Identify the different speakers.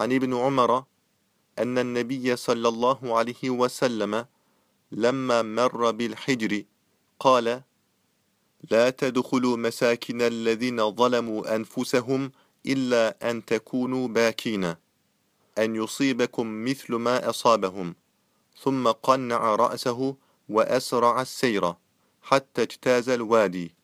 Speaker 1: عن ابن عمر أن النبي صلى الله عليه وسلم لما مر بالحجر قال لا تدخلوا مساكن الذين ظلموا أنفسهم إلا أن تكونوا باكين أن يصيبكم مثل ما أصابهم ثم قنع رأسه وأسرع السير حتى اجتاز الوادي.